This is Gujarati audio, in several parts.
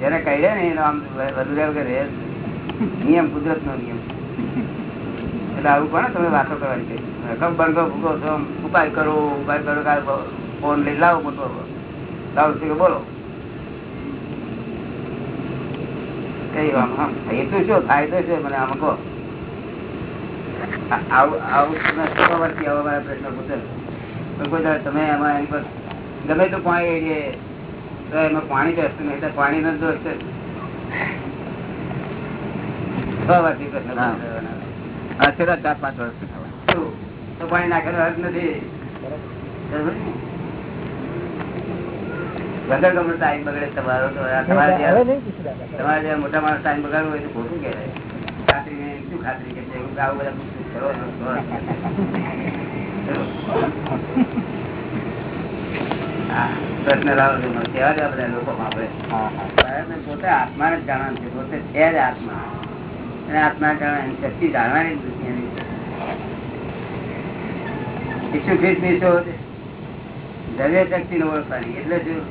જેને કહી ને આમ વધુ રહે નિયમ કુદરત નો નિયમ. એટલે આવું કોને તમે વાતો કરવાની રકમ બંધો ભૂગો છો ઉપાય કરો ઉપાય કરો કાંઈ ફોન લઈ લાવો મોટો. લાવો છે બોલો. કઈ આમ આમ હેતુ શું? ફાયદો છે મને આમ કહો. આવું આવું વર્ષથી આવો મારા પ્રશ્ન પૂછે. પણ તમે એમાં એની પર, ગમે તો કોઈ એડીએ તો એમાં પાણી જશે નહીં પાણી નો દોષ છે. છ વર્ષથી પ્રશ્ન હા. પૂછવાનો. આ છેલ્લા ચાર પાંચ વર્ષ તો પાણી નાખેલો નથી? વગર ગમે ટાઈમ બગડે તમારો તો તમારે મોટા માણસ ટાઈમ બગાડવો હોય તો ખોટું કહેવાય. ખાતરી ને શું ખાતરી કે છે એવું આવું બધા પ્રશ્ન લાવો છો કેવા કહેવા બધા લોકો આપણે પોતે આત્માને જ જાણવાનું છે પોતે છે જ આત્મા. અને આત્મા જાણવાની શક્તિ જાણવાની દુનિયાની ઈસુ ખ્રિસ્તની શોધ દ્રવ્ય શક્તિ નો ઓળખવાની એટલે શું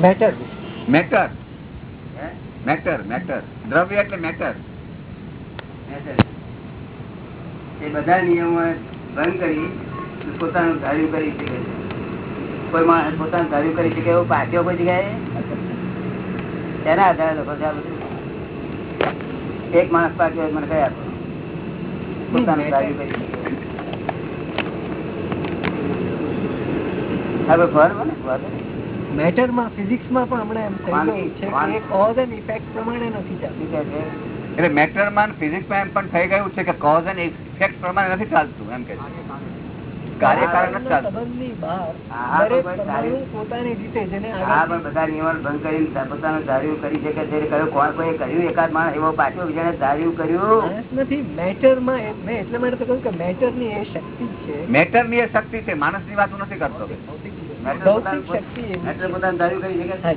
મેટર મેટર હે? મેટર મેટર દ્રવ્ય એટલે મેટર એ બધા નિયમો ભંગ કરી પોતાનું ધાર્યું કરી શકે છે. કોઈ માણસ પોતાનું ધાર્યું કરી શકે એવું પાક્યો કોઈ જગ્યાએ? તેના આધારે લોકો છે. આ બધું એક માણસ પાક્યો મને કયા પોતાનું ધાર્યું કરી શકે. હવે બરાબર ને બરાબર. મેટરમાં ફિઝિક્સમાં પણ હમણાં એમ થઈ ગયું છે કે કોઝ એન્ડ ઇફેક્ટ પ્રમાણે નથી ચાલતું? એટલે મેટરમાં એમ પણ થઈ ગયું છે કે કોઝ એન્ડ ઇફેક્ટ પ્રમાણે નથી ચાલતું એમ કે મેટરની એ શક્તિ છે. માણસની વાત હું નથી કરતો. મેટર પોતાનું- ધાર્યું કરી શકે.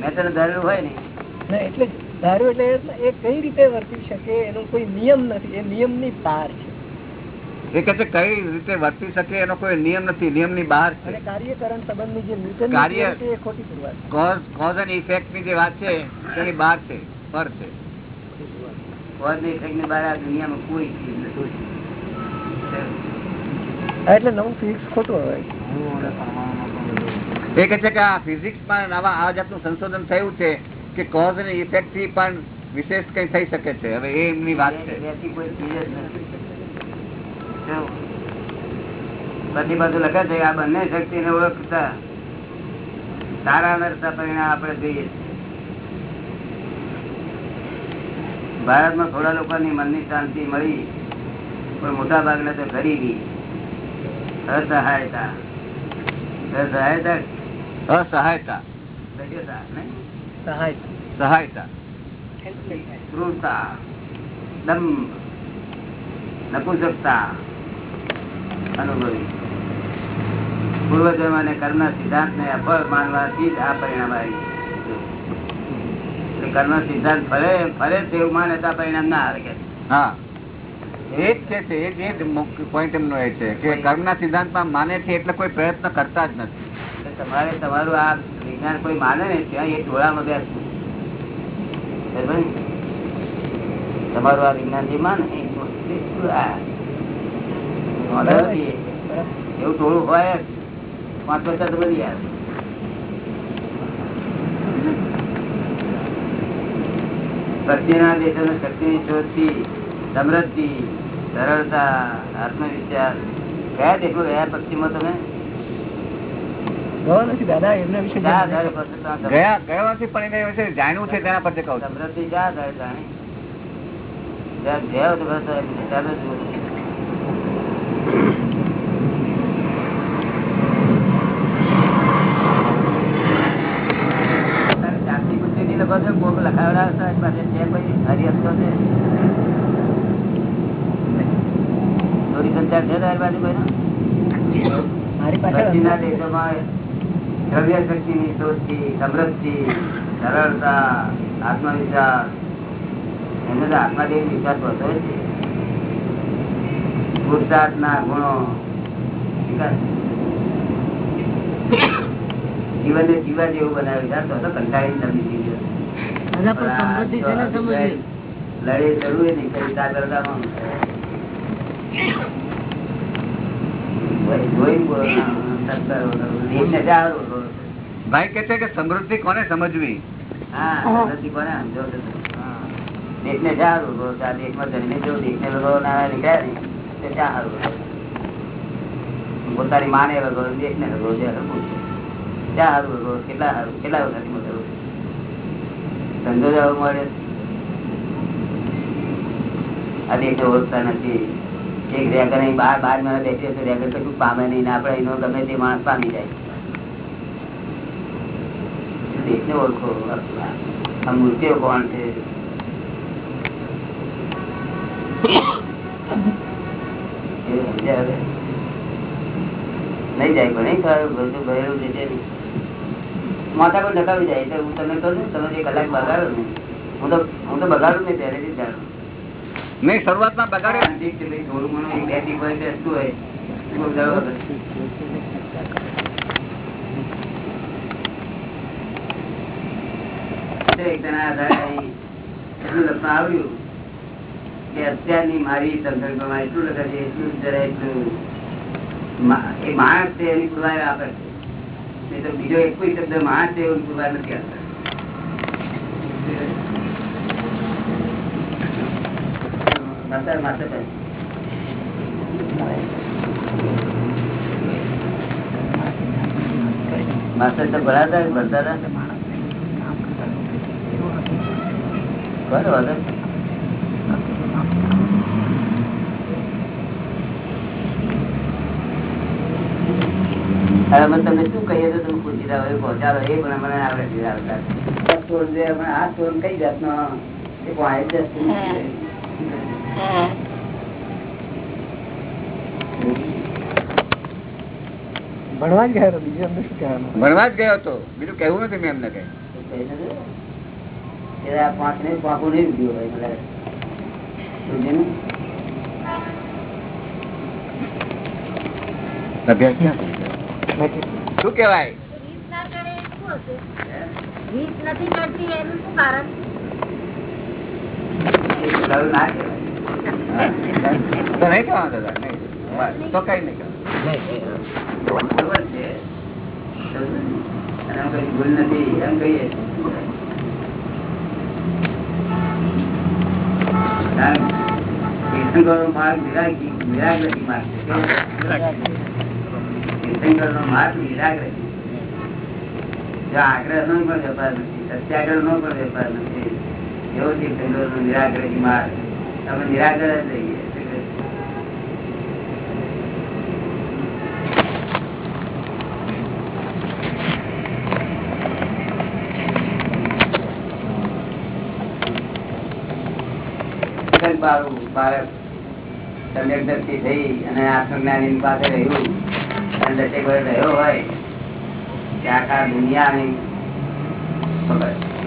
મેટર ધાર્યું હોય ને? એટલે ધાર્યું એટલે એ કઈ રીતે વર્તી શકે એનો કોઈ નિયમ નથી. એ નિયમની બહાર છે. એ કે છે કઈ રીતે વર્તી શકે એનો કોઈ નિયમ નથી નિયમની બહાર છે. અને કાર્યકરણ સંબંધની જે કાર્ય- એ ખોટી શરૂઆત કોઝ એન્ડ ઇફેક્ટની જે વાત છે તેની બહાર છે પર છે. કોઝની ઇફેક્ટની બહાર આ દુનિયામાં કોઈ ચીજ નથી. એટલે નવું ફિઝિક્સ ખોટું હોય એ કે છે કે આ ફિઝિક્સમાં આવા આ જાતનું સંશોધન થયું છે કે કોઝ અને ઇફેક્ટથી પણ વિશેષ કઈ થઈ શકે છે. હવે એ એમની વાત છે. કોઈ ચીજ જ નથી? બધી બાજુ લખે છે આ બંને શક્તિને ઓળખતા સારા નરતા પરિણામ આપણે જોઈએ. ભારતમાં થોડા લોકોની મનની શાંતિ મળી પણ મોટા ભાગને તો ગરીબી અસહાયતા. અસહાયતા? અસહાયતા. સહાયતા ક્રૂરતા નપુસકતા. અનુભવી. પૂર્વજન્મ અને કર્મ સિદ્ધાંત ને અફળ માનવાથી જ આ પરિણામ આવી કર્મ સિદ્ધાંત ફરે ફરે એવું માને તો પરિણામ ના આવે કે. હા. એ જ છે એ જ પોઈન્ટ એમનો એ છે કે કર્મના સિદ્ધાંતમાં માને છે એટલે કોઈ પ્રયત્ન કરતા જ નથી. તમારે તમારું આ વિજ્ઞાન કોઈ માને ને ત્યાં એ ટોળામાં બેસવું. તમારું આ વિજ્ઞાન જે માને. એવું ટોળું હોય. પાંચ પચાસ બધી આવે. પશ્ચિમના દેશોની શક્તિની શોધથી સમૃદ્ધિ સરળતા આત્મવિશ્વાસ કયા દેશો ગયા પશ્ચિમમાં તમે? જાણ્યું. આધારે પછી ત્યાં તમે- ગયા ગયો નથી પણ એને વિશે જાણ્યું છે તેના પર કહું છું સમૃદ્ધિ ક્યાં આધારે જાણી જ્યાં જ્યાં તો બસ ચાલો જ બોલો. તારે જાતિ બુદ્ધિથી લખો છો, કોક લખાવડાવે છે, આની પાસે છે કોઈ હરિહસ્તો છે? દોરી સંચાર છે તારી પાસે કોઈનો? મારી પાસે પશ્ચિમના દેશોમાં દ્રવ્ય શક્તિની શોધથી સમૃદ્ધિ સરળતા આત્મવિશ્વાસ એમને તો આત્માદેવ વિશ્વાસ જ છે પુરુષાર્થના ગુણો વિકાસ. જીવન ને જીવા જેવું બનાવ્યું તો કંટાળી નવી જીવ્યો દાદા પણ સમૃદ્ધિ છે ને સમજવી લડે જરૂર નહીં કઈ ભાઈ કે છે કે સમૃદ્ધિ કોને સમજવી હા સમૃદ્ધિ કોને સમજો છો? દેશને શા હારું કરો છો? આ દેશમાં જન્મે જો દેશને વગોવનારા નીકળ્યા ને તે હારું પોતાની માને વગો દેશને ને હરખું છે. હારું વગો? કેટલા હારું કેટલા વખતથી વગો? ધંધો જવા મળે આ એટલે ઓળખતા નથી. એક રેકર અહીં બાર બાર મહિના બેસી તો રેકર કશું પામે નહીં આપણે એનો ગમે તે માણસ પામી જાય. દેશને ઓળખો, આ મૂર્તિઓ કોણ છે? નહીં જાય પણ નહીં થયું, બધું ભરેલું છે માથા પર ઢકાવી જાય એટલે હું તમને કહું તમે જે કલાક બગાડો ને હું તો હું તો બગાડું ને પહેલેથી જાણું. નહીં શરૂઆતમાં બગાડે ઠીક છે, ભાઈ, થોડું ઘણું બે ટીક હોય. બેસતું હોય આવ્યું કે અત્યારની મારી સંદર્ભમાં એટલું લખે છે મા- એ માણસ છે, એની પુરવાર આપે છે. બીજો એક શબ્દ માણસ છે એવું પુરવાર નથી આવતા. સાહેબ. તો ભરાતા ભરતા હતા બરોબર. હવે અમે તમને શું કહીએ તો તમે ખુશી થાવ એ પહોંચાડો એ પણ મને આવડે આવતા ચોર જે આ ચોર કઈ જાતનો એ પણ ભણવા જ ગયો બીજું અમને શું કહેવાનું? ભણવા જ ગયો હતો. બીજું કહેવું નથી મેં એમને કઈ. પાંચ ને પાકું નહીં ગયું હોય અભ્યાસ ક્યાં? શું કેવાય નથી ભૂલ નથી એમ કહીએ. માર્ગ વિરાગી વિરાગરતી માર્ગ આગ્રહ નો માર્ગ. નિરાગ્રહ જ બાળક સમ્યક થઈ અને આત્મજ્ઞાની પાસે રહ્યું. રહ્યો હોય કે આખા દુનિયાની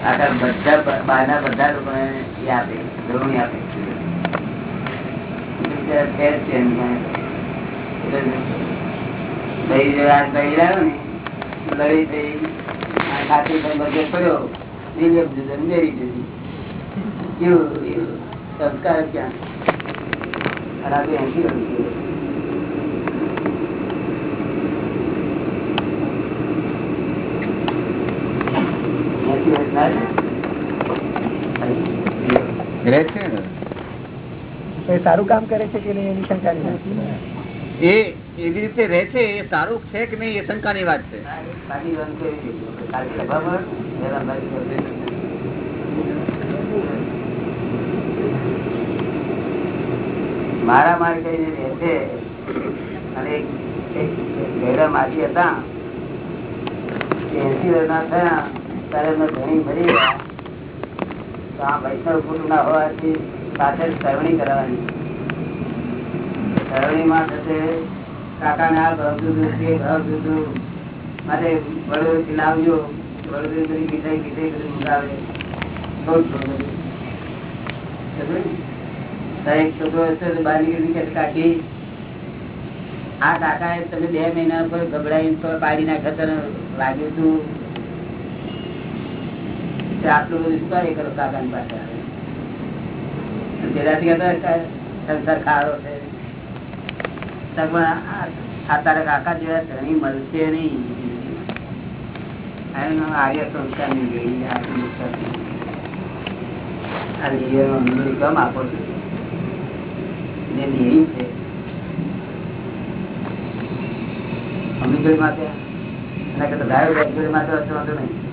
આખા બધા બહારના બધા લોકોને એ આપે ધોરણી આપે. એટલે ફેર છે એમ એટલે દહીં જો આ દહીં લાવ્યો ને લડી થઈ આ ખાતી થઈ બધે પડ્યો દિલીપ જુદો ને મેરી જુદી કેવું એવું સંસ્કાર ક્યાં અને આ તો એંશી વર્ષ થયું. એંશી વર્ષ ના છે? રહે છે ને એ સારું કામ કરે છે કે નહીં એની શંકા એ એવી રીતે રહે છે એ સારું છે કે નહીં એ શંકાની વાત છે. મારા માર કઈ રહે છે અને એક ઘેડા હતા એસી વર્ષના થયા એમને ધણી મરી ગયા આ વૈષ્ણવ કાકા તમે બે મહિના પર ગભરાઈને પાડી નાખ્યા તને લાગ્યું તું તે આટલું બધું શું કરે કરો કાકા પાસે હતા, સંસાર ખારો છે. આ- તારા કાકા જેવા ધણી મળશે નહીં. આર્ય લીલીઓનો અનુભવ કેમ આપો જે લીલી છે. અમીગઢ માટે એના કરતા ગાયો બેગગઢ માટે વાંધો નહીં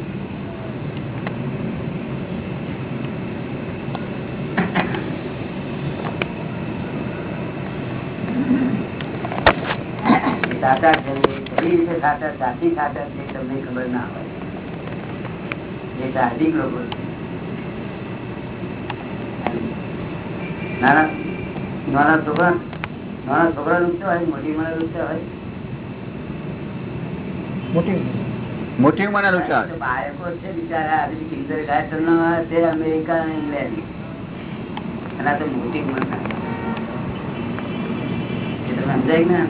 એ સાચા છે કઈ રીતે સાચા સાચી સાચા છે તમને ખબર ના હોય. એ સાહજિક લોકો નાના નાના છોકરા નાના છોકરા નુકસે હોય મોટી મને નુકસે હોય? મોટી મોટી બાળકો છે બિચારા. કિન્ડર ગાર્ડન છે અમેરિકા અને ઇંગ્લેન્ડ અને આ તો મોટી ઉંમરના. એ તમે સમજાય કે ના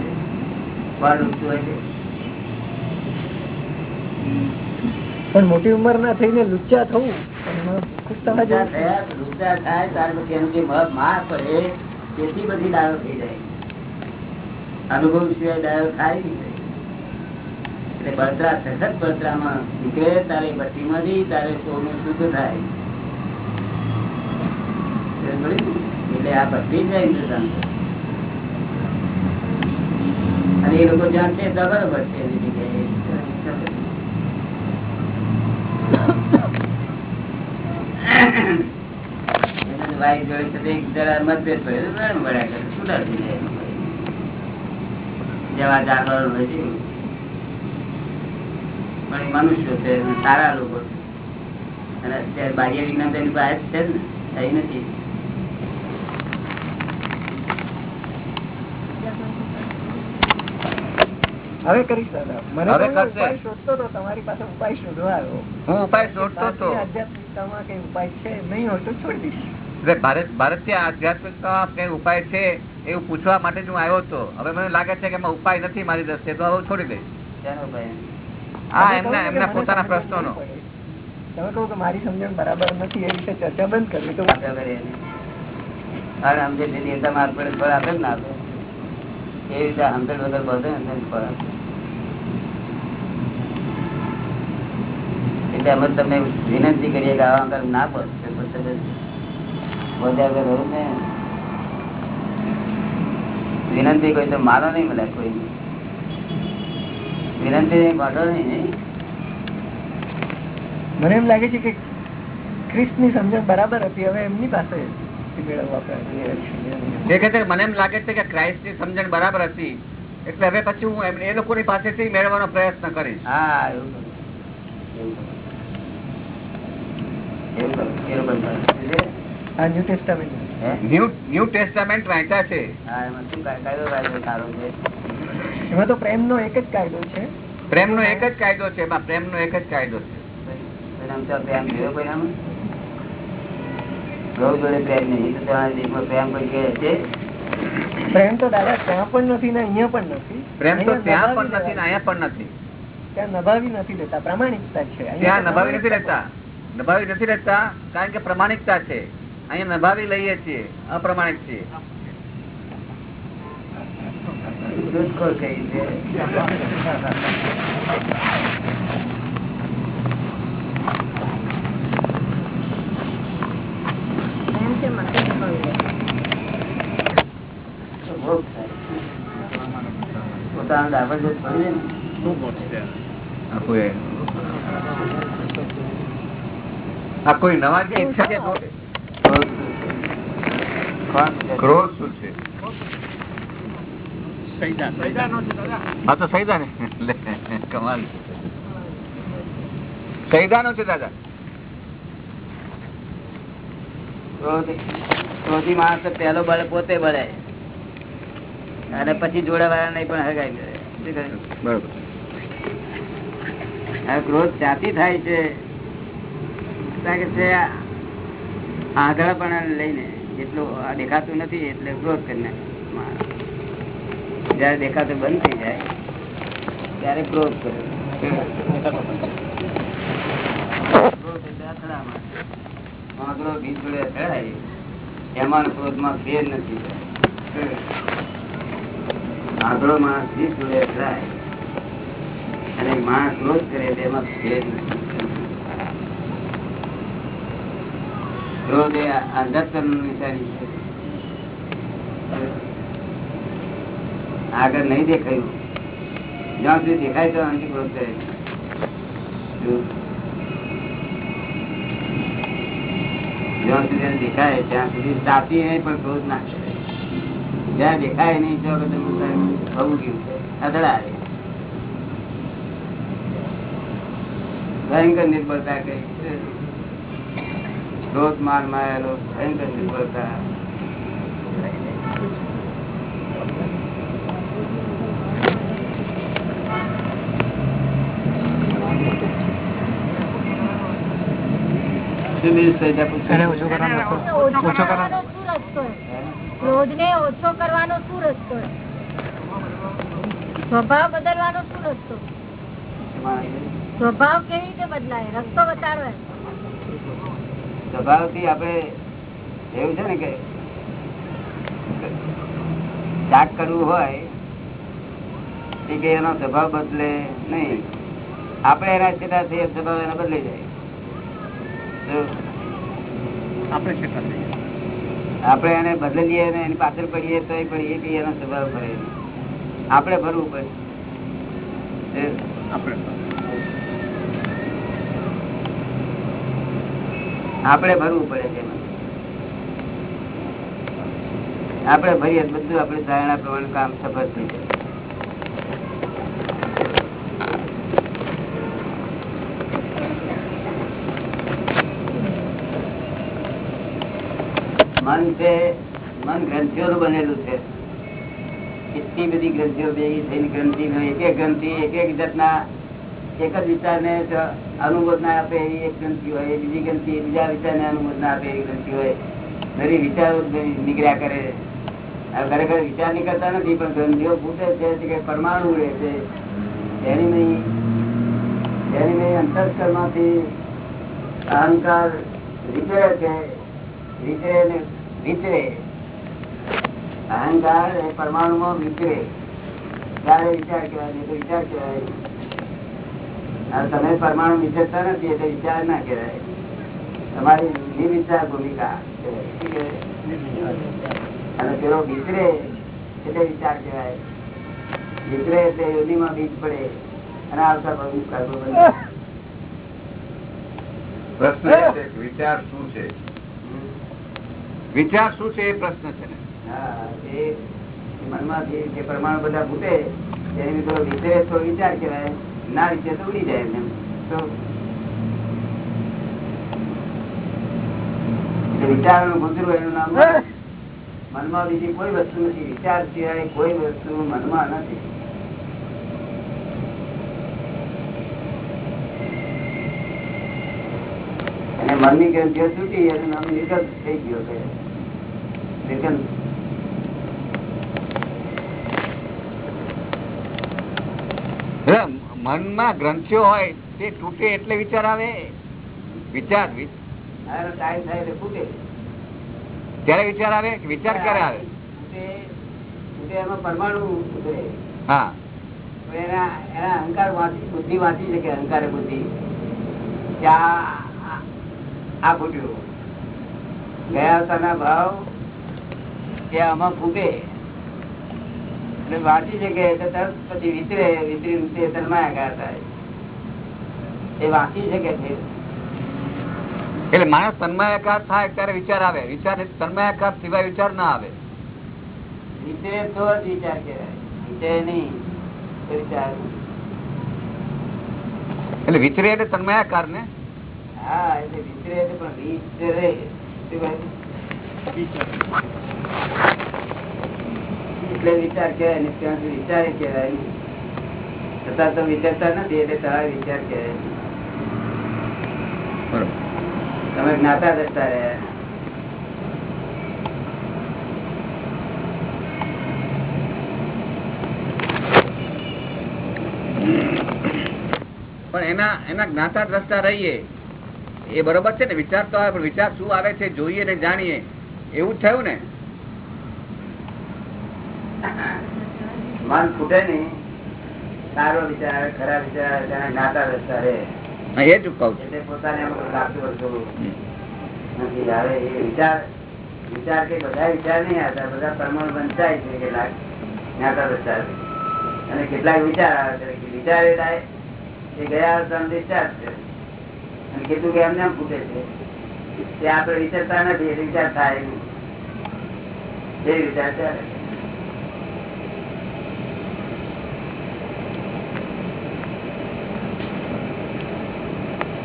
પણ મોટી ઉંમર ના થઈને લુચ્ચા થવું એમાં ખુશ લુચ્ચા જેવું છે. થયા લુચ્ચા થાય ત્યાર પછી એનું જે માર પડે તેથી બધી ડાયો થઈ જાય. અનુભવ સિવાય ડાયો થાય એટલે બળતરા સખત બળતરામાં. નીકળે તારે ભઠ્ઠીમાંથી તારે સોનું શુદ્ધ થાય. એટલે આ ભઠ્ઠી જાય હિન્દુસ્તાન અને એ લોકો છે ત્યાં બરોબર છે તે તો મનુષ્યો છે, સારા લોકો. અને અત્યારે બાહ્ય વિજ્ઞાન તેની પાસે છે ને. થઈ નથી. હવે કરીશ દાદા મને તો ઉપાય શોધતો હતો તમારી પાસે ઉપાય શોધવા આવ્યો. હું ઉપાય શોધતો હતો આધ્યાત્મિકતામાં કઈ ઉપાય છે નહીં હોય તો છોડી દઈશ. ભારત ભારતીય આધ્યાત્મિકતામાં કઈ ઉપાય છે એવું પૂછવા માટે હું આવ્યો હતો. હવે મને લાગે છે કે એમાં ઉપાય નથી મારી દ્રષ્ટિએ તો હવે છોડી દઈશ. હા તમે એમના એમના પોતાના પ્રશ્નો પ્રશ્નોનો. તમે કહો કે મારી સમજણ બરાબર નથી એ વિશે ચર્ચા બંધ કરવી તો વાતો કરીએ એને. અને આમ જે દેવતા માર્ગ પડે આપે જ ના આપે. એ રીતે હંડ્રેડ વગર બધે ને એટલે અમે તમને વિનંતી કરીએ કે આવા આગળ ના પડશે વધ્યા વગર ને. વિનંતી કોઈ તો માનો નહીં મળે કોઈ. વિનંતી મારો નહીં નહીં મને એમ લાગે છે કે ક્રિસ્તની સમજણ બરાબર હતી હવે એમની પાસે મેળવવા કહે છે મને એમ લાગે છે કે ક્રાઇસ્ટની સમજણ બરાબર હતી. એટલે હવે પછી હું એ લોકોની પાસેથી મેળવવાનો પ્રયત્ન કરીશ. હા ન્યુ ટેસ્ટામેન્ટ વાંચ્યા છે. એમાં તો પ્રેમનો એક જ કાયદો છે. પ્રેમનો એક જ કાયદો છે એમાં પ્રેમનો એક જ કાયદો છે. પ્રેમ તો દાદા ત્યાં પણ નથી ને અહીંયા પણ નથી. પ્રેમ તો ત્યાં પણ નથી ને અહીંયા પણ નથી. ત્યાં નભાવી નથી લેતા પ્રામાણિકતા છે. ત્યાં નભાવી નથી રહેતા. નભાવી નથી રહેતા કારણ કે પ્રમાણિકતા છે. અહીંયા નભાવી લઈએ છીએ અપ્રમાણિક છીએ દુષ્કોર કહી છે એમ છે મને તો કહ્યું. તો ભોગ થાય. પોતાનો દાખલ જો છોડી દે ને. આ કોઈ નવા જે ઈચ્છા છે તો- સૈદા ને કમાલ સૈદાનો છે દાદા ક્રોધી માણસ પહેલો બળે પોતે બળે. અને પછી જોડાવાળા નહીં પણ હગાઈ દે બરોબર. ક્રોધ ક્યાંથી થાય છે. કારણ કે પણ લઈને જેટલું આ દેખાતું નથી એટલે ક્રોધ કરી નાખે માણસ. જયારે દેખાતું બંધ થઈ જાય ત્યારે ક્રોધ કરે. ક્રોધ એટલે અથડામણ. વાંદરો બીજ જોડે અથડાય એમાં ક્રોધમાં ફેર નથી આંધળો માણસ બીજ જોડે અથડાય અને માણસ ક્રોધ કરે તેમાં ફેર ક્રોધ એ અંધત્વની નિશાની આગળ નહીં દેખાયું. જ્યાં સુધી દેખાય તો ક્રોધ કરે જ્યાં સુધી દેખાય ત્યાં સુધી તાપી નહીં પણ ક્રોધ ના જ્યાં દેખાય નહીં, ત્યાં થવું ગયું. અથડા ભયંકર નિર્બળતા કઈ ક્રોધ માર માયેલો ભયંકર નિર્બળતા. ઓછો કરવાનો શું રસ્તો સ્વભાવ બદલવાનો શું રસ્તો સ્વભાવ કેવી રીતે બદલાય? રસ્તો બતાડો એમ. સ્વભાવથી આપડે એવું છે ને કે ત્યાગ કરવું હોય કે એનો સ્વભાવ બદલે નહીં. આપણે એના સીધા સ્વભાવ એના બદલી જાય. આપણે એને બદલીએ ને એની પાછળ પડીએ તો પડીએ કે એનો સ્વભાવ ફરે આપણે ભરવું પડે. આપણે આપણે ભરવું પડે છે. આપણે ભરીએ બધું આપણે ધારણા પ્રમાણે કામ સફળ થઈ જાય. મન છે મન ગ્રંથિઓનું બનેલું છે. કેટલી બધી ગ્રંથિઓ ભેગી થઈને ગ્રંથિ એક એક ગ્રંથિ, એક એક જાતના, એક જ વિચારને અનુમોદના આપે એવી એક ગ્રંથિ હોય, બીજી ગ્રંથિ, બીજા વિચારને અનુમોદના આપે એવી ગ્રંથિ હોય. બધી વિચારો નીકળ્યા કરે. ખરેખર વિચાર નીકળતા નથી, પણ ગ્રંથિઓ ફૂટે છે કે પરમાણુ રહે છે. એની નહીં એની નહીં અંતસ્કરણમાંથી અહંકાર વિચરે છે. વિચરે ને વિચરે અહંકાર એ પરમાણુમાં વિચરે ત્યારે વિચાર કહેવાય, નહીં તો વિચાર કહેવાય. તમે પરમાણુ વિચરતા નથી, એટલે વિચાર ના કહેવાય. તમારી નિર્વિચાર ભૂમિકા? અને પેલો વિચરે એટલે વિચાર કહેવાય. વિચરે એટલે યોનીમાં બીજ પડે. અને આવતા ભવિષ્ય કર્મ બને. પ્રશ્ન વિચાર શું છે? વિચાર શું છે એ પ્રશ્ન છે ને? હા એ મનમાંથી જે પરમાણુ બધા ફૂટે એની થોડો વિચરે તો વિચાર કહેવાય. ના વિચરે તો ઉડી જાય એમ. તો એટલે વિચારનું ગુજરું એનું નામ મનમાં બીજી કોઈ વસ્તુ નથી વિચાર સિવાય કોઈ વસ્તુ મનમાં નથી. મનની ગ્રંથિઓ છૂટી એનું નામ નિર્ગત થઈ ગયો છે. નિર્ગત હવે મનમાં ગ્રંથિઓ હોય તે તૂટે એટલે વિચાર આવે? વિચાર ત્યારે વિચાર આવે કે વિચાર ક્યારે આવે? પરમાણુ હા. એના એના અહંકાર વાંચી બુદ્ધિ વાંચી શકે અહંકાર બુદ્ધિ. કે આ ફૂટ્યું ગયા અવતારના ભાવ કે આમાં ફૂટે એટલે વાંચી શકે તરત પછી વિતરે વિતરી વિતરે તન્માયાકાર થાય એ વાંચી શકે છે એટલે માણસ તન્માયાકાર થાય ત્યારે વિચાર આવે. વિચાર તન્માયાકાર સિવાય વિચાર ના આવે. વિતરે તો જ વિચાર કહેવાય. વિતરે નહીં વિચાર એટલે વિચરે એટલે તન્માયાકાર ને? હા એટલે તમે જ્ઞાતા દસતા રહ્યા પણ એના એના જ્ઞાતા દ્રષ્ટા રહીએ એ બરોબર છે ને? વિચાર તો આવે પણ વિચાર શું આવે છે જોઈએ ને જાણીએ. એવું થયું ને? મન ફૂટે નહીં. સારો વિચાર વિચાર આવે રસ્તા રહે. એ જ કહું એટલે પોતાને એમ લાગતું હતું નથી હવે એ વિચાર વિચાર કે બધા વિચાર નહીં આવતા બધા પરમાણુ વંચાય છે કેટલાક જ્ઞાતા રસ્તા અને કેટલાક વિચાર આવે છે. વિચાર એ ગયા અવસાન છે. અને કેટલું કે એમને એમ ફૂટે છે તે આપણે વિચારતા નથી એ વિચાર થાય એ વિચાર ચાલે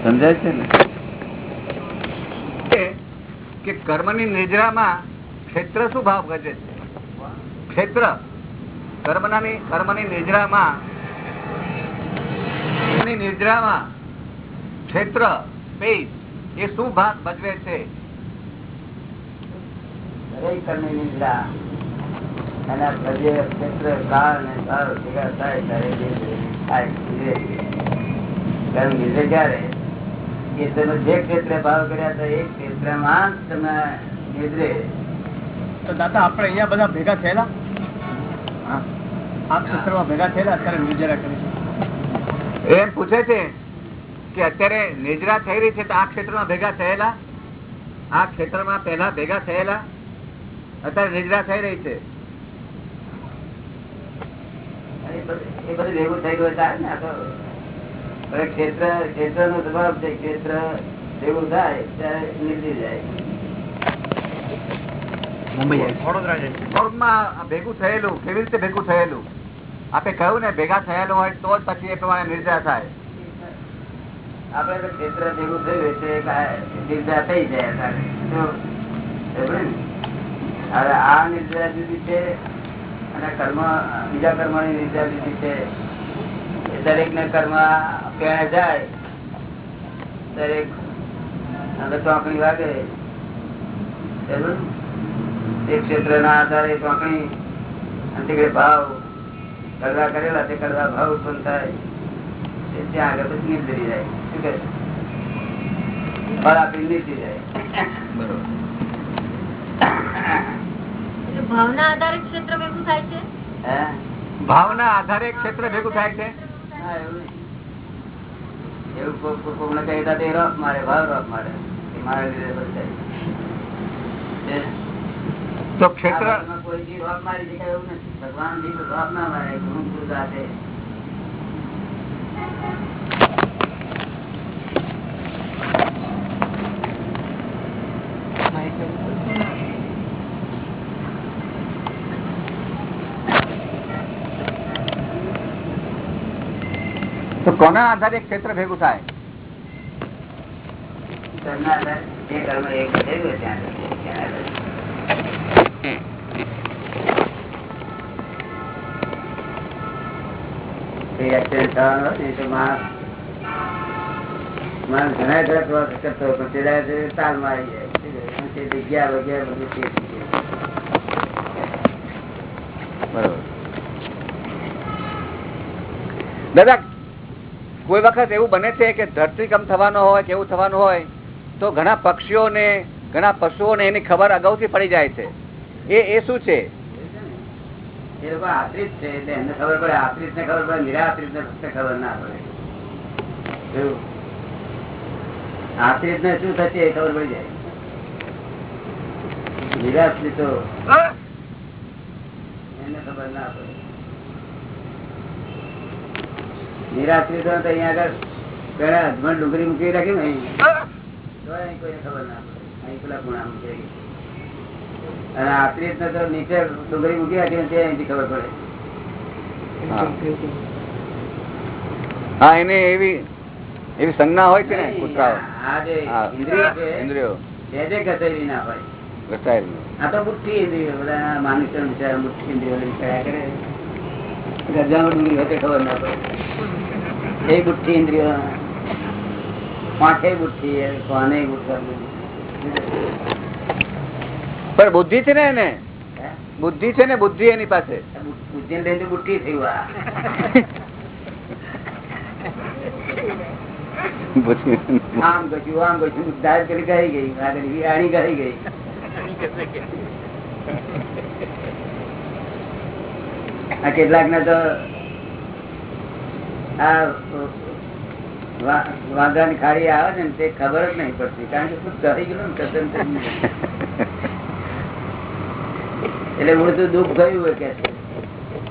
સમજાય છે ને? કે કર્મની નિદ્રામાં ક્ષેત્ર શું ભાવ ઘટે છે? ક્ષેત્ર. કર્મની કર્મની નિદ્રામાં કર્મની નિદ્રામાં ક્ષેત્ર સ્પેસ એ શું ભાગ ભજવે છે? દરેક કર્મની નિંદા એના પ્રજે ક્ષેત્ર કાળ અને કાળ ભેગા થાય ત્યારે જે થાય ધીરે ધીરે. કર્મ નિંદે ક્યારે કે તમે જે ક્ષેત્રે ભાવ કર્યા હતા એ ક્ષેત્રમાં તમે નિદ્રે તો દાદા આપણે અહીંયા બધા ભેગા થયેલા. આ ક્ષેત્રમાં ભેગા થયેલા અત્યારે નિર્જરા કરી એમ પૂછે છે કે અત્યારે નિજરા થઈ રહી છે તો આ ક્ષેત્રમાં ભેગા થયેલા? આ ક્ષેત્રમાં પહેલા ભેગા થયેલા? અત્યારે નિજરા થઈ રહી છે. ભેગું થઈ ગયું થાય ને આ તો હવે ક્ષેત્ર ક્ષેત્ર નો સ્વભાવ છે ક્ષેત્ર ભેગું થાય ત્યારે નિર્જી જાય. સ્વર્ગમાં આ ભેગું થયેલું કેવી રીતે ભેગું થયેલું? આપે કહ્યું ને ભેગા થયેલું હોય તો જ પછી એ પ્રમાણે નિર્જા થાય. આપડે તો ક્ષેત્ર ભેગું થયું એટલે નિર્જા થઈ જાય? હવે આ નિર્જા જુદી છે અને કર્મ, બીજા કર્મની નિર્જા જુદી છે. દરેક ને કર્મ પેણે જાય. દરેક અંદર ચોંકણી વાગે? તે ક્ષેત્ર ના આધારે ચોંકણી, અને ભાવ કરવા કરેલા તે કરવા ભાવ ઉત્પન્ન થાય. ત્યાં આગળ પછી નીકળી જાય. ભાવના આધારે ક્ષેત્ર ભેગું થાય છે? હે? ભાવના આધારે ક્ષેત્ર ભેગું થાય છે? એવું નહીં. એવું કોક- કોક- કહી દે તો મારે ભાવ રફ મારે. એ મારા લીધે? તો ક્ષેત્ર કોઈ રોક મારી શકાય એવું નથી. ભગવાન રોક ના મારે ગુરુ ગુરુ સાથે તો કોના આધારે ક્ષેત્ર ભેગું થાય માણસ ઘણા કરતો તો જાય તે જગ્યા બધું છે. બરોબર દાદા કોઈ વખત એવું બને છે કે ધરતીકંપ થવાનો હોય કે એવું થવાનું હોય તો ઘણા પક્ષીઓને ઘણા પશુઓને એની ખબર અગાઉથી પડી જાય છે. એ એ શું છે? એ લોકો આશ્રિત છે એટલે એમને ખબર પડે આશ્રિત ને ખબર પડે નિરાશ્રિત ને ફક્ત ખબર ના પડે. આશ્રિત ને શું થશે એ ખબર પડી જાય. નિરાશ્રિતો. એને ખબર ના પડે. નિરાશ્રિતો તો અહીંયા આગળ પેલા હજમણ ડુંગળી મૂકી રાખી ને અહીં. કોઈને ખબર ના અહીં પેલા ગુણા મૂકી અને આશ્રિત ને તો નીચે ડુંગળી મૂકી રાખી ને તે અહીંથી ખબર પડે. હા. એને એવી એવી સંજ્ઞા હોય છે ને કૂતરાઓ. આ જે હા. ઇન્દ્રિયો ઘસેલી ના હોય. આ તો બુદ્ધિ ઇન્દ્રિયો બધા માનુષ્ય બિચારા બુદ્ધિ ઇન્દ્રિયો કરે. ગજામાં ડુંગળી હોય ખબર ના પડે. એ ઇન્દ્રિયો. પાંચે કોને પણ બુદ્ધિ છે ને એને? બુદ્ધિ છે ને બુદ્ધિ એની પાસે. બુદ્ધિ લઈને બુદ્ધિ થયું આ. આમ કશું આમ કશું દાળ કરી ગઈ ગઈ આણી ગઈ ગઈ. આ કેટલાક ને તો આ વાંધા ની ખાડી આવે ને તે ખબર જ નહીં પડતી, કારણ કે શું ચડી ગયું ને તદ્દન એટલે હું તો દુઃખ ગયું હોય કે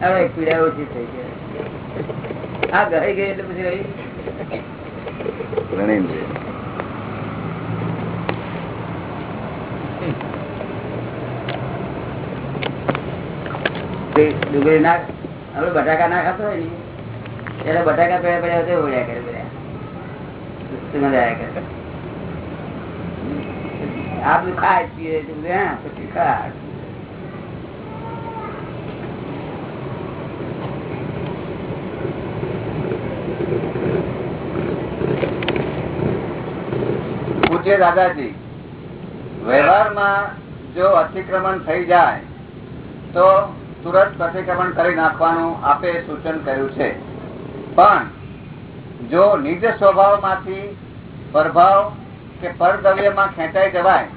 હવે પીડા ઓછી થઈ ગઈ. આ ગઈ ગઈ એટલે પછી રહી પ્રણીને. ડુંગળી ના, હવે બટાકા ના ખાતો હોય ને ત્યારે બટાકા પડ્યા પડ્યા કરે બધા. પૂછે દાદાજી, વ્યવહારમાં જો અતિક્રમણ થઈ જાય, તો તુરંત પ્રતિક્રમણ કરી નાખવાનું આપે સૂચન કર્યું છે. પણ જો નિજ સ્વભાવમાંથી પ્રભાવ કે પરદ્રવ્યમાં ખેંચાઈ જવાય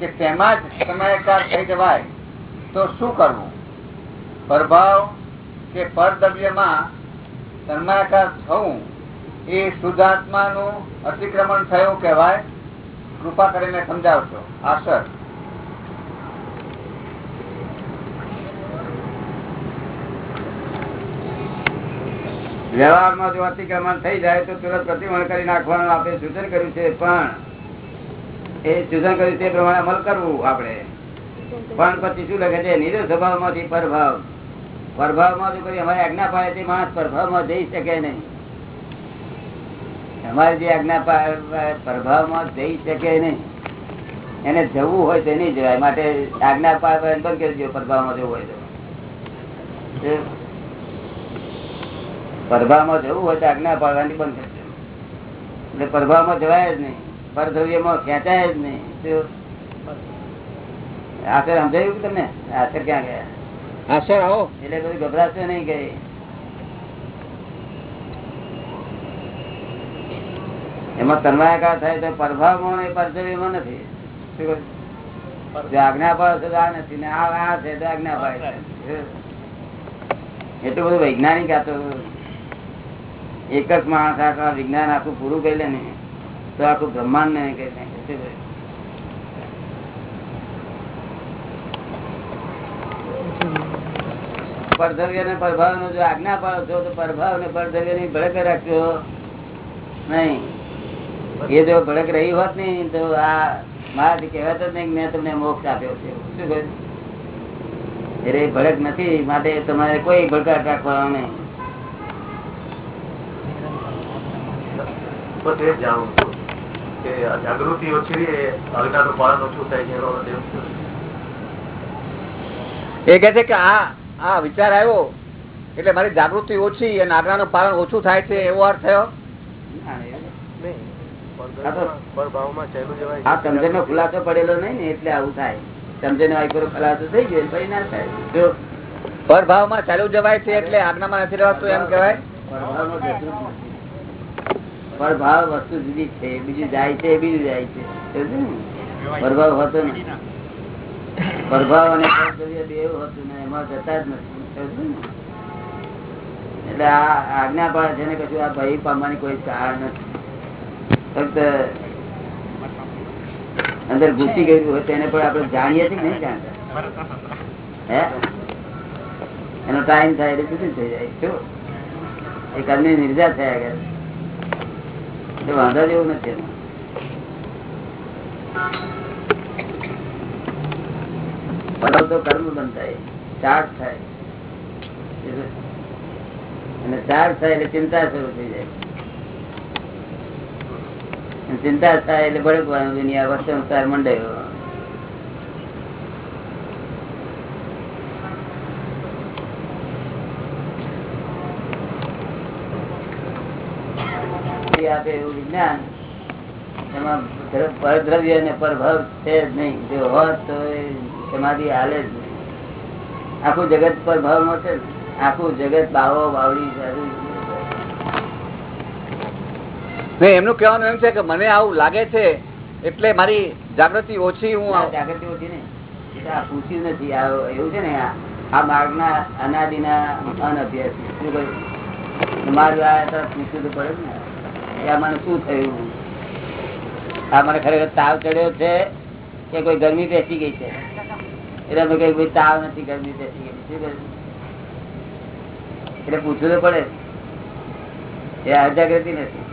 કે તેમાં જ સમયકાર થઈ જવાય, તો શું કરવું? પ્રભાવ કે પરદ્રવ્યમાં સન્માયકાર થવું એ શુદ્ધાત્માનું અતિક્રમણ થયું કહેવાય? કૃપા કરીને સમજાવશો. આસર વ્યવહારમાં જો અતિક્રમણ થઈ જાય તો તુરંત પ્રતિમણ કરી નાખવાનું આપણે સૂચન કર્યું છે. પણ એ સૂચન કર્યું તે પ્રમાણે અમલ કરવું આપણે. પણ પછી શું લખે છે? નિર સ્વભાવમાંથી પરભાવ. પરભાવમાં જો કરી અમારી આજ્ઞા પાડે તે માણસ પ્રભાવમાં જઈ શકે નહીં. અમારી જે આજ્ઞા પ્રભાવમાં જઈ શકે નહીં. એને જવું હોય તો નહીં જવાય માટે આજ્ઞા પાડે બંધ કરી દો પ્રભાવમાં જવું હોય તો. એ પ્રભાવમાં જવું હોય તો આજ્ઞા પાડવાની બંધ એટલે પ્રભાવમાં જવાય જ નહીં. પરદ્રવ્યમાં ખેંચાય જ નહીં. શું? આખર સમજાયું કે તમને? ક્યાં ગયા? આસર આવો. એટલે બધું ગભરાશો નહીં ગઈ એમાં તન્માયકાર થાય તો પ્રભાવમાં એ પરદ્રવ્યમાં નથી. આજ્ઞા પાડે તો આ નથી. ને આ છે તો આજ્ઞા પાડે એટલું બધું વૈજ્ઞાનિક આ તો એક જ માણસ આખા વિજ્ઞાન આખું પૂરું કરી લે ને, તો આખું બ્રહ્માંડ ને. પરધવ્ય ને પ્રભાવ નો જો આજ્ઞા પાડો છો, તો પ્રભાવ ને પરધવ્યની ભડક રાખજો. નહીં. એ જો ભડક રહી હોત ને, તો આ મારાથી કહેવાત જ નહીં મેં તમને મોક્ષ આપ્યો છે. શું કહ્યું ભડક નથી, માટે તમારે કોઈ ભડકાટ રાખવાનો નહીં. જ જાણું છું કે જાગૃતિ ઓછી આજ્ઞાનું પાલન ઓછું થાય છે. એ કે છે કે આ આ વિચાર આવ્યો એટલે મારી જાગૃતિ ઓછી અને આજ્ઞાનું પાલન ઓછું થાય છે એવો અર્થ થયો. આ તો- પરભાવમાં ચાલ્યું જવાય આ સમજણ નો ખુલાસો પડેલો નહીં ને એટલે આવું થાય. સમજણ નો ખુલાસો થઈ ગયો ભાઈ પછી ના થાય. જો પરભાવમાં ચાલુ જવાય છે એટલે આજ્ઞામાં નથી રહેવાતું એમ કહેવાય? નથી. પરભાવ વસ્તુ જુદી છે, બીજું જાય છે, બીજું જાય છે. પ્રભાવ હતો ને પ્રભાવ અને એટલે આ આજ્ઞા પાડે છે ને કશું આ ભય પામવાની કોઈ કારણ નથી. ફક્ત અંદર ઘૂસી ગયું હોય તેને પણ આપણે જાણીએ છીએ નહીં જાણતા હે? એનો ટાઈમ થાય એટલે જુદું થઈ જાય. શું એ કર્મની નિર્જા થયા એ વાંધા જેવું નથી તો કર્મ બંધાય ચાર્જ થાય. અને ચાર્જ થાય એટલે ચિંતા શરૂ થઈ જાય. ચિંતા થાય એટલે ભડકવાનું દુનિયા વર્ષ સંસાર મંડાયો. એ આપે એવું વિજ્ઞાન એમાં પરદ્રવ્ય ને પરભવ છે જ નહીં. જો હોત તો એ સમાધિ હાલે જ નહીં. આખું જગત પરભાવમાં છે આખું જગત બાવો બાવડી એમનું કહેવાનું એમ છે કે મને આવું લાગે છે એટલે મારી જાગૃતિ ઓછી હું આ જાગૃતિ ઓછી ને આ પૂછ્યું નથી. એવું છે ને આ- આ માર્ગના અનાદિના અનભ્યાસ શું કહ્યું? માર્ગ આ તરફ પૂછવું તો પડે ને. મને ખરેખર તાવ ચડ્યો છે કે કોઈ ગરમી બેસી ગઈ છે? એટલે અમે કઈ ભાઈ, તાવ નથી, ગરમી બેસી ગઈ શું એટલે પૂછવું તો પડે. એ અજાગૃતિ નથી.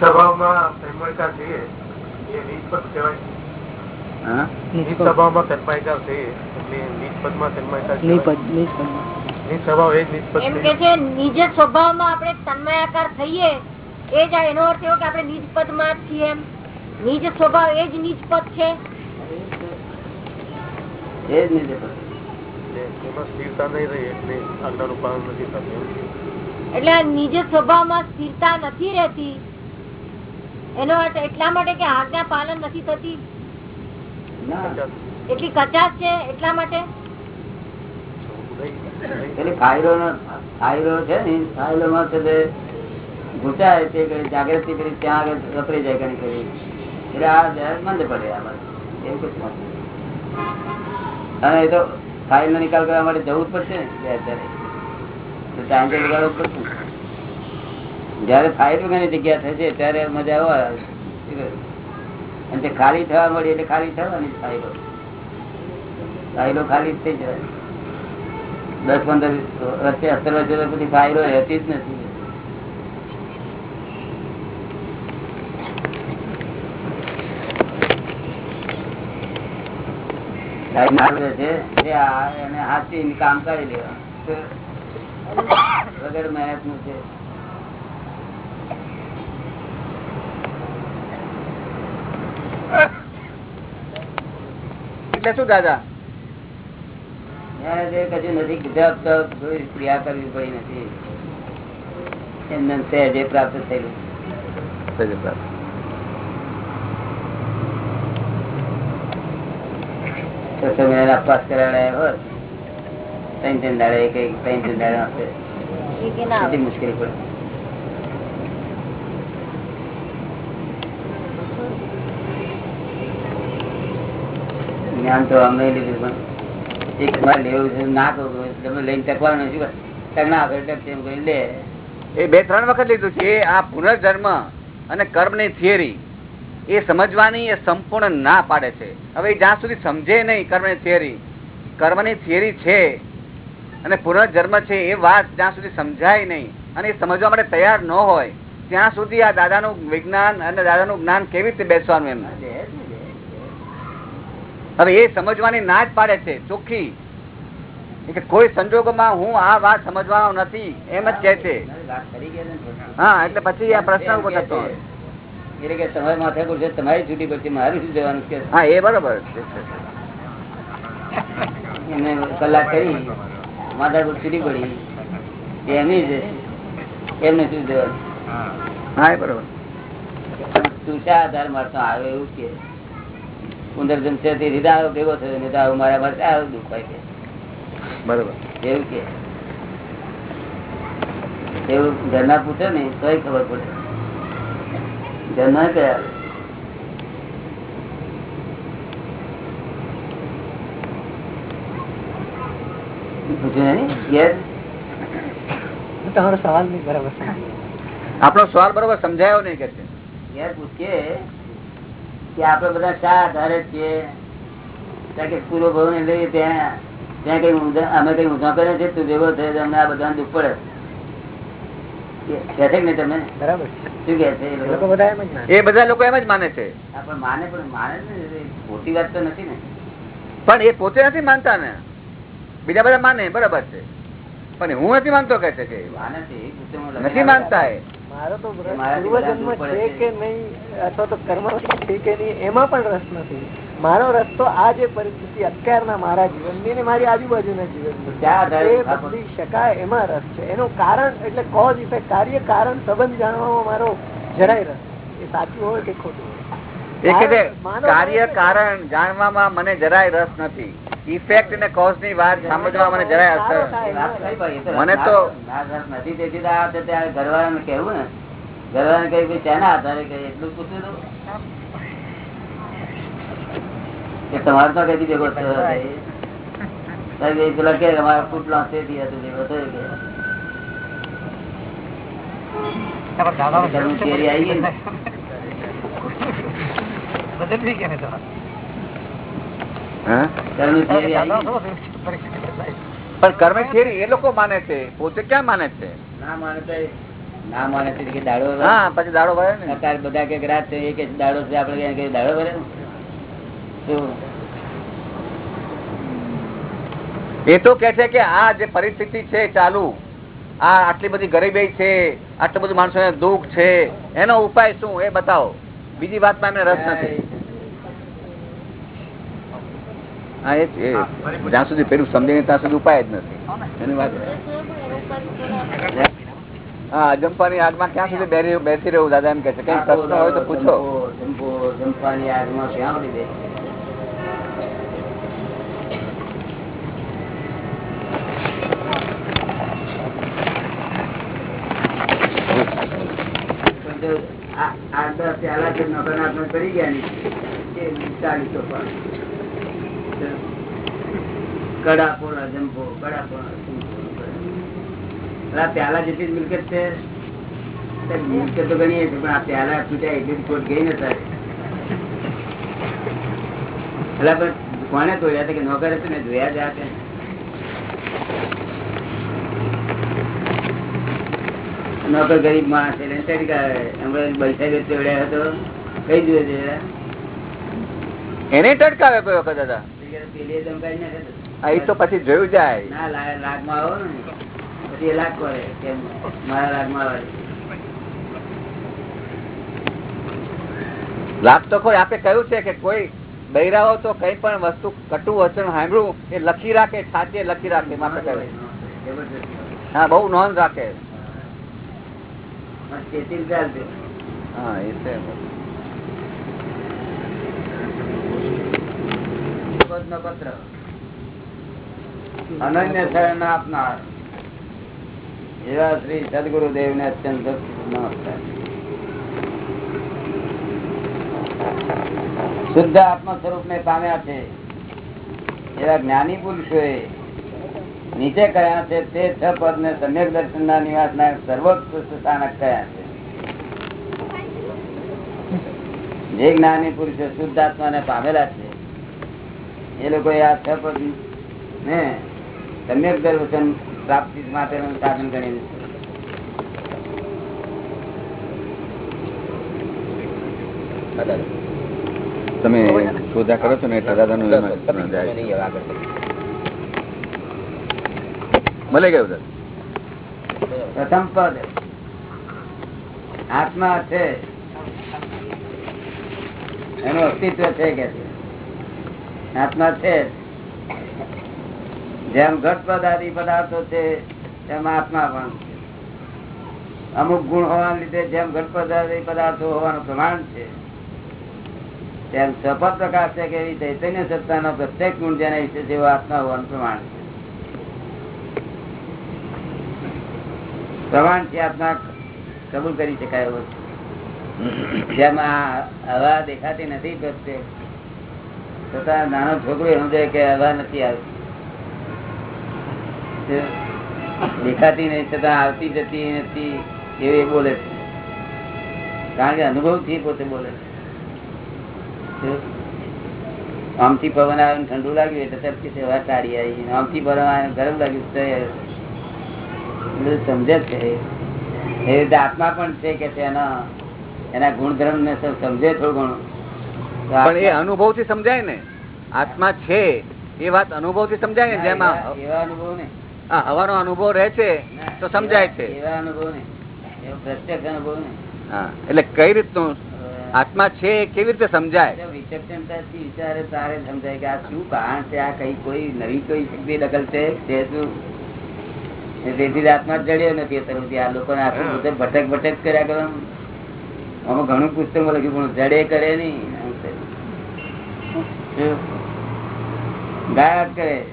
સ્વભાવમાં તન્મયતા છે, એ નિષ્પક્ષ કહેવાય હા નિસ્વભાવમાં તન્મયતા છે એટલે નિજ સ્વભાવમાં આપણે તન્મયાકાર થઈએ એ જ આ એનો અર્થ એવો કે આપણે નિજ પદમાં જ છીએ એમ. નિજ સ્વભાવ એ જ નિજ પદ છે. એ જ નથી એટલે એમાં સ્થિરતા નહીં રહી એટલે આજ્ઞાનું પાલન નથી થતું એટલે આ નિજ સ્વભાવમાં સ્થિરતા નથી રહેતી. એનો અર્થ એટલા માટે કે આજ્ઞા પાલન નથી થતી. એટલી કચાશ છે એટલા માટે? એટલે ફાયલો નો છે ને? ફાયલો માં છે તે ઘૂંચાય તે જાગૃતિ કરી ત્યાં આગળ વપરાઈ જાય ઘણી કરી એટલે આ જરાક મંદ પડે આમાં. એવું કશું નથી. અને એ તો ફાઇલ નો નિકાલ કરવા માટે જવું જ પડશે ને અત્યારે ટાઈમ લગાડવો પડશે જયારે ફાઇલ વગરની જગ્યા થશે ત્યારે મજા આવે? અને ખાલી થવા મળી એટલે ખાલી થવાની સાયલો ફાઇલો ખાલી થઈ જાય. દસ પંદર વર્ષે સત્તર વર્ષે પછી ફાયરો રહેતી જ નથી. કામ કરી લેવા વગર મહેનતનું છે. એટલે શું દાદા? એને જે કશું નથી જપ તપ કોઈ ક્રિયા કરવી પડી નથી. એમને સહેજે પ્રાપ્ત થયેલું. તો તમે એને અપવાસ કરાવડાયા હોત ત્રણ ત્રણ દાડે એક એક ત્રણ ત્રણ દાડે આપે. એ કે ના કેટલી મુશ્કેલી પડે. જ્ઞાન તો અમે લીધું પણ એક તમારે લેવું છે ના કહું તમે લઈને ટકવાનું શું ટકના આગળ ટકશે એમ લે એ બે ત્રણ વખત લીધું છે આ પુનર્જન્મ અને કર્મની થિયરી એ સમજવાની એ સંપૂર્ણ ના પાડે છે. હવે જ્યાં સુધી સમજે નહીં કર્મની થિયરી કર્મની થિયરી છે અને પુનર્જન્મ છે એ વાત જ્યાં સુધી સમજાય નહીં અને એ સમજવા માટે તૈયાર ન હોય ત્યાં સુધી આ દાદાનું વિજ્ઞાન અને દાદાનું જ્ઞાન કેવી રીતે બેસવાનું એમ? લે. હવે એ સમજવાની ના જ પાડે છે. ચોખ્ખી. કે કોઈ સંજોગોમાં હું આ વાત સમજવાનો નથી. એમ જ કે છે. હા એટલે પછી આ પ્રશ્ન ઊભો થતો એટલે કે તમારે માથે પડશે તમારી છૂટી પડશે મારું શું જવાનું કે હા એ બરોબર. કલાક કરી માથા પર છૂટી પડી એમની જ એમને શું જવાનું? હા એ બરોબર. તું શા આધાર મારતો? આવે એવું કે. પુનર્જન્મ છે તે રીતે ભેગો થયો નહીં તો મારા પાસે આવું દુઃખ હોય કે બરોબર. એવું કે. એવું ઘરના પૂછે ને તોય ખબર પડે. ઘરના કયા? તમારો સવાલ નહીં બરાબર આપણો સવાલ બરોબર સમજાયો નહીં કે છે. ઘેર પૂછીએ. કે આપડે બધા શા આધારે છીએ. કે પૂરો ભાવ ને લઈએ ત્યાં ત્યાં કઈ ઊંધા અમે કઈ ઊંધા કરે છે? તું ભેગો થયો અમને આ બધા દુઃખ પડે. કે છે કે નહીં તમે બરાબર. શું કે છે એ? બધા એમ જ માને. એ બધા લોકો એમ જ માને છે. પણ માને પણ માને જ ને એ ખોટી વાત તો નથી ને. પણ એ પોતે નથી માનતા ને. બીજા બધા માને બરાબર છે. પણ હું નથી માનતો કે છે નથી માનતા એ. મારો તો બધા દૂર છે કે નહીં અથવા તો કર્મ છે કે નહીં એમાં પણ રસ નથી. મારો રસ તો આ જે પરિસ્થિતિ અત્યારના મારા જીવનની ને મારી આજુબાજુના જીવનની એ? બદલી શકાય એમાં રસ છે. એનું કારણ એટલે કોઝ ઇફેક્ટ કાર્ય કારણ સંબંધ જાણવામાં મારો જરાય રસ. એ સાચું હોય કે ખોટું હોય? કાર્ય કારણ જાણવામાં મને જરાય રસ નથી. ઇફેક્ટ અને કોઝની વાત સમજવા મને જરાય અસર મને તો- નથી તેથી ઘરવાળાને કેવું ને. ઘરવાળાને કહ્યું કે તેના આધારે કહે એટલું પૂછ્યું હતું તમારે તો કદી ભેગો થયો પેલા કે અમારા ફૂટ લોન્ચેથી હતું? ભેગો થયો કે. ઘરનું આવી ગઈ પણ કર્મ થિયરી એ લોકો માને છે. પોતે ક્યાં માને છે? ના માને તો ના માને તો કે દાડો હા પછી દાડો ભરે ને. અત્યારે બધા કે રાત છે એ કે દાડો છે આપણે કે દાડો ભરે ને? એ તો કે છે કે આ જે પરિસ્થિતિ છે ચાલુ. આ આટલી બધી ગરીબી છે આટલું બધું માણસો દુઃખ છે. એનો ઉપાય શું? એ બતાવો. બીજી વાતમાં એમને રસ નથી. હા એ જ્યાં સુધી પેલું સમજે ત્યાં સુધી ઉપાય જ નથી. એની વાત. હા અજંપાની આગમાં ક્યાં સુધી બેસી બેસી રહેવું દાદા એમ કે છે. કઈ પ્રશ્ન હોય તો પૂછો. જંપો, જંપો, જંપાની આગમાં ક્યાં સુધી બે? પણ જો આ- આ દસ પ્યાલા જે નગરના આપણે કરી ગયા ને, એ ચાલીસો પણ. કડા પોળા જંપો કડા પોળા જંપો. પેલા પ્યાલા જેટલી જ મિલકત છે તે મિલકત તો ગણીએ છીએ, પણ આ પ્યાલા તૂટ્યા એટલી જ ખોટ ગઈ ને તારે એટલે પણ કોને તોડ્યા હતા કે નોકર હતું ને જોયા જ આ નોકર ગરીબ માણસ એટલે તડકા આવે. હમણાં બૈસાઈ તોડ્યા હતો કઈ જોયે છે એને ટટકાવે કોઈ વખત દાદા. તો. પછી જોયું જાય. ના લા- લાગમાં આવો ને. પછી એ લાગ કરે કેમ મારા લાગમાં આવે. લાભ તો કોઈ આપે કહ્યું છે કે કોઈ બૈરાઓ તો કઈ પણ વસ્તુ કટુ વચન સાંભળ્યું એ લખી રાખે છાતીએ લખી રાખે આપણે કહે હા બહુ નોંધ રાખે. હા એ પત્ર અનન્ય શરણ આપનાર. એવા શ્રી સદગુરુદેવ ને અત્યંત નમસ્કાર. શુદ્ધ આત્મ સ્વરૂપ ને પામ્યા છે. એવા જ્ઞાની પુરુષોએ નીચે કયા છે, તે છ પદ ને સમ્યક દર્શન ના નિવાસ ના સર્વોત્કૃષ્ટ સ્થાનક કયા છે જે જ્ઞાની પુરુષો શુદ્ધ આત્મા ને પામેલા છે, એ લોકો આ છ પદ ને સમ્યક દર્શન પ્રાપ્તિ માટેનું સાધન ગણેલું છે તમે શોધા કરો છો ને દાદાનું. મળે ગયું દાદા પ્રથમ પદ. આત્મા છે. એનું અસ્તિત્વ છે કે આત્મા છે જેમ ઘટ પદ પદાર્થો છે, તેમ આત્મા પણ. અમુક ગુણ હોવાના લીધે જેમ ઘટ પદ પદાર્થો હોવાનું પ્રમાણ છે, તેમ સફળ પ્રકાશ છે કે એવી ચૈતન્ય સત્તાનો પ્રત્યેક ગુણ જેના વિશે જેવો આત્મા હોવાનું પ્રમાણ છે. પ્રમાણ છે આપના કબૂલ કરી શકાય એવો જેમાં હવા દેખાતી નથી છતાં નાનો છોકરો સમજે કે હવા નથી આવતી. દેખાતી નહીં છતાં આવતી જતી નથી, એવું બોલે છે. કારણ કે અનુભવથી પોતે બોલે છે. આમથી પવન આવે ઠંડુ લાગ્યું એટલે તરફથી હવા ટાળી આવી. આમથી પવન આવે ગરમ લાગ્યું સમજે છે. એ રીતે આત્મા પણ છે કે છે એના ગુણધર્મ ને સમજે થોડું ઘણું. પણ એ અનુભવથી સમજાય ને. આત્મા છે એ વાત અનુભવથી સમજાય ને જેમાં એવા- અનુભવ ને હવાનો અનુભવ રહે છે તો સમજાય છે. એવા અનુભવ ને પ્રત્યક્ષ અનુભવ ને હા એટલે કઈ રીતનું આત્મા છે કેવી રીતે સમજાય? વિચક્ષણતાથી વિચારે તારે સમજાય કે આ શું કારણ છે? આ કઈ કોઈ નવી કોઈ શક્તિ દખલ છે? તે શું? તેથી આત્મા જડ્યો નથી અત્યાર સુધી. આ લોકોને આટલું બધું ભટક ભટક કર્યા કરવાનું આમાં ઘણું પુસ્તકો લખ્યું પણ જડે કરે નહીં? કરે.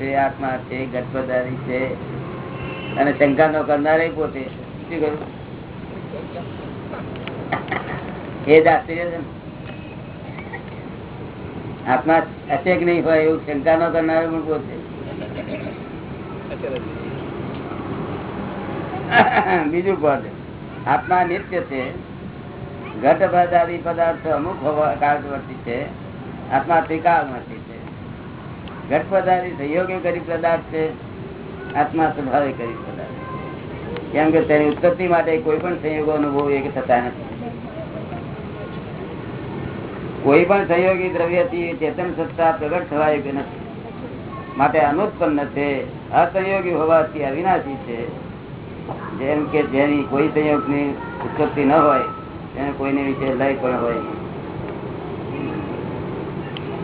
છે આત્મા છે ગટપદારી છે. અને શંકા નો કરનારે પોતે. શું કરું? એ જ આશ્ચર્ય. આત્મા હશે કે નહીં હોય એવું શંકા નો કરનારે પણ પોતે. બીજું પદ આત્મા નિત્ય છે. ઘટ પદાર્થ પદાર્થ અમુક કાળવર્તી છે. આત્મા ત્રિકાળમાંથી છે. ઘટ પદાર્થ સહયોગી કરી પદાર્થ છે. આત્મા સ્વભાવે કરી પદાર્થ કેમ કે તેની ઉત્પત્તિ માટે કોઈ પણ સંયોગો અનુભવ એક થતા નથી. કોઈ પણ સહયોગી દ્રવ્યથી ચેતન સત્તા પ્રગટ થવા યોગ્ય નથી. માટે અનુત્પન્ન છે. અસહયોગી હોવાથી અવિનાશી છે. જેમ કે જેની કોઈ સંયોગની ઉત્પત્તિ ન હોય, તેને કોઈને વિશે લય પણ હોય.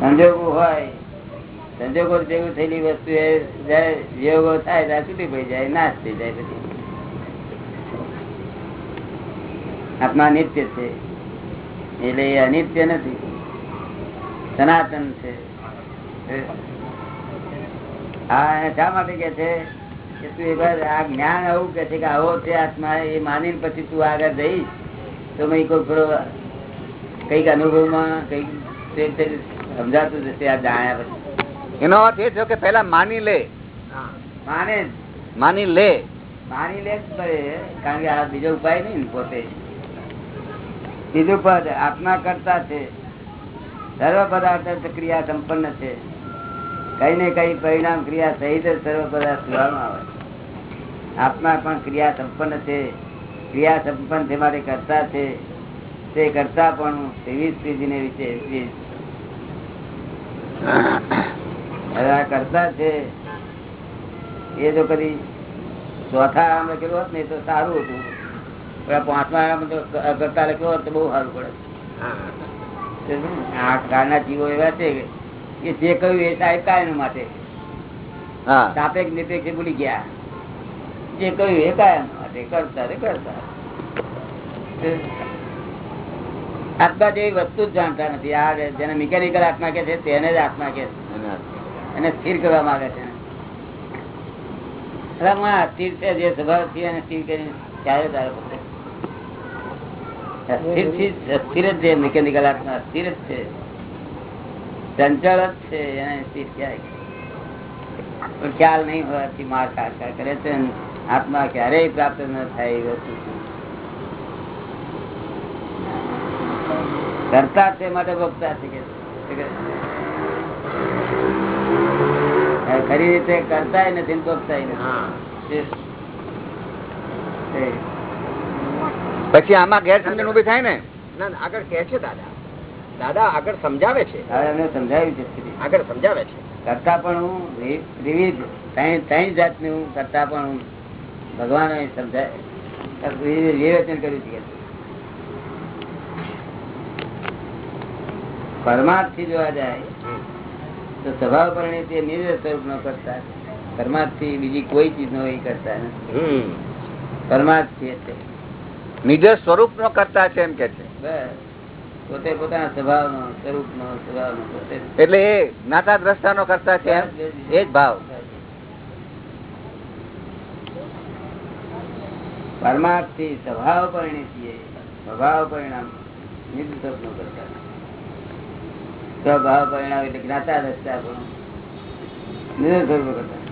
સંજોગો હોય, સંજોગો જેવું થયેલી વસ્તુ એ વિયોગો થાય, ત્યાં છૂટી પડી જાય, નાશ થઈ જાય પછી. આત્મા નિત્ય છે, એટલે એ અનિત્ય નથી. સનાતન છે. હા? શા માટે કે છે? કે તું એકવાર આ જ્ઞાન આવું કે છે કે આવો છે આત્મા એ માની પછી તું આગળ જઈશ તો મેં કોઈ થોડો કંઈક અનુભવમાં કંઈક સમજાતું જશે આ જાણ્યા પછી. એનો અર્થ એ થયો કે પેલા માની લે. માને માની લે. માની લે જ પડે કારણ કે આ બીજો ઉપાય નહીં ને પોતે. બીજું પદ આત્મા કરતા છે. સર્વ પદાર્થ ક્રિયા સંપન્ન છે. કઈ ને કઈ પરિણામ ક્રિયા સહિત જ સર્વ પદાર્થ જોવામાં આવે. આત્મા પણ ક્રિયા સંપન્ન છે ક્રિયા સંપન્ન છે માટે કરતા છે તે કરતા પણ ત્રેવીસ સ્થિતિને વિશે. આ કરતા છે એ જો કદી ચોથા આમ લખેલું હોત ને તો સારું હતું. પણ પાંચમા આમ કરતા લખ્યો હોત તો બહુ સારું પડે. આ કાળના જીવો એવા છે કે જે કહ્યું એ સાહેબ કાયમ માટે. સાપેક્ષ નિપેક્ષ ભૂલી ગયા. જે કહ્યું એ કાયમ માટે. કરતા રે કરતા આત્મા જેવી વસ્તુ જ જાણતા નથી. આ જેને મિકેનિકલ આત્મા કે છે તેને જ આત્મા કે એને સ્થિર કરવા માંગે છે સ્થિર છે જે સ્વભાવ છે એને સ્થિર કરીને ક્યારે તારે સ્થિર સ્થિર જ છે મિકેનિકલ આત્મા સ્થિર જ છે. ચંચળ જ છે એને સ્થિર ક્યાંય ખ્યાલ નહીં હોવાથી માર ખા કરે છે આત્મા ક્યારેય પ્રાપ્ત ન થાય એ વસ્તુ. કરતા છે માટે ભોગતા છે કે ખરી રીતે કરતા નથી ભોગતા ભોગતાય નથી. પછી આમાં ગેરસમજણ ઊભી થાય ને? ના ના, આગળ કે છે દાદા. દાદા આગળ સમજાવે છે? સમજાવ્યું છે. આગળ સમજાવે છે? કરતા પણ હું વિવિધ ત્રણ ત્રણ જાતની હું કરતા પણ હું ભગવાન સમજાય વિવેચન કર્યું છે. પરમાર્થથી જોવા જાય તો સ્વભાવ પરણે તે નિર્દય સ્વરૂપ નો કરતા છે. પરમાર્થથી બીજી કોઈ ચીજ નો એ કરતા નથી પરમાર્થ છે નિર્દય સ્વરૂપ નો કરતા છે એમ કે છે. બસ. પોતે પોતાના સ્વભાવ નો સ્વરૂપ નો સ્વભાવ નો એટલે એ જ્ઞાતા દ્રષ્ટા નો કરતા છે એ જ ભાવ. પરમાર્થથી સ્વભાવ છીએ સ્વભાવ પરિણામ નિધ સ્વરૂપ કરતા. સ્વભાવ પરિણામ એટલે જ્ઞાતા દ્રષ્ટા પણ નિધ સ્વરૂપ કરતા?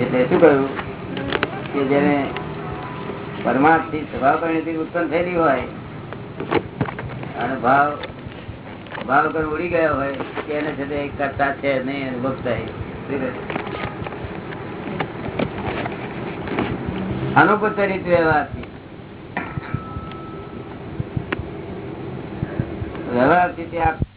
એટલે શું કહ્યું? કે જેને પરમાર્થ સ્વભાવ પરિણીતિ ઉત્પન્ન થયેલી હોય અને ભાવ ભાવ કર ઉડી ગયો હોય કે એને છે તે કરતા છે નહીં અનુભવતા અનુપચરિત વ્યવહારથી. વ્યવહારથી તે આપ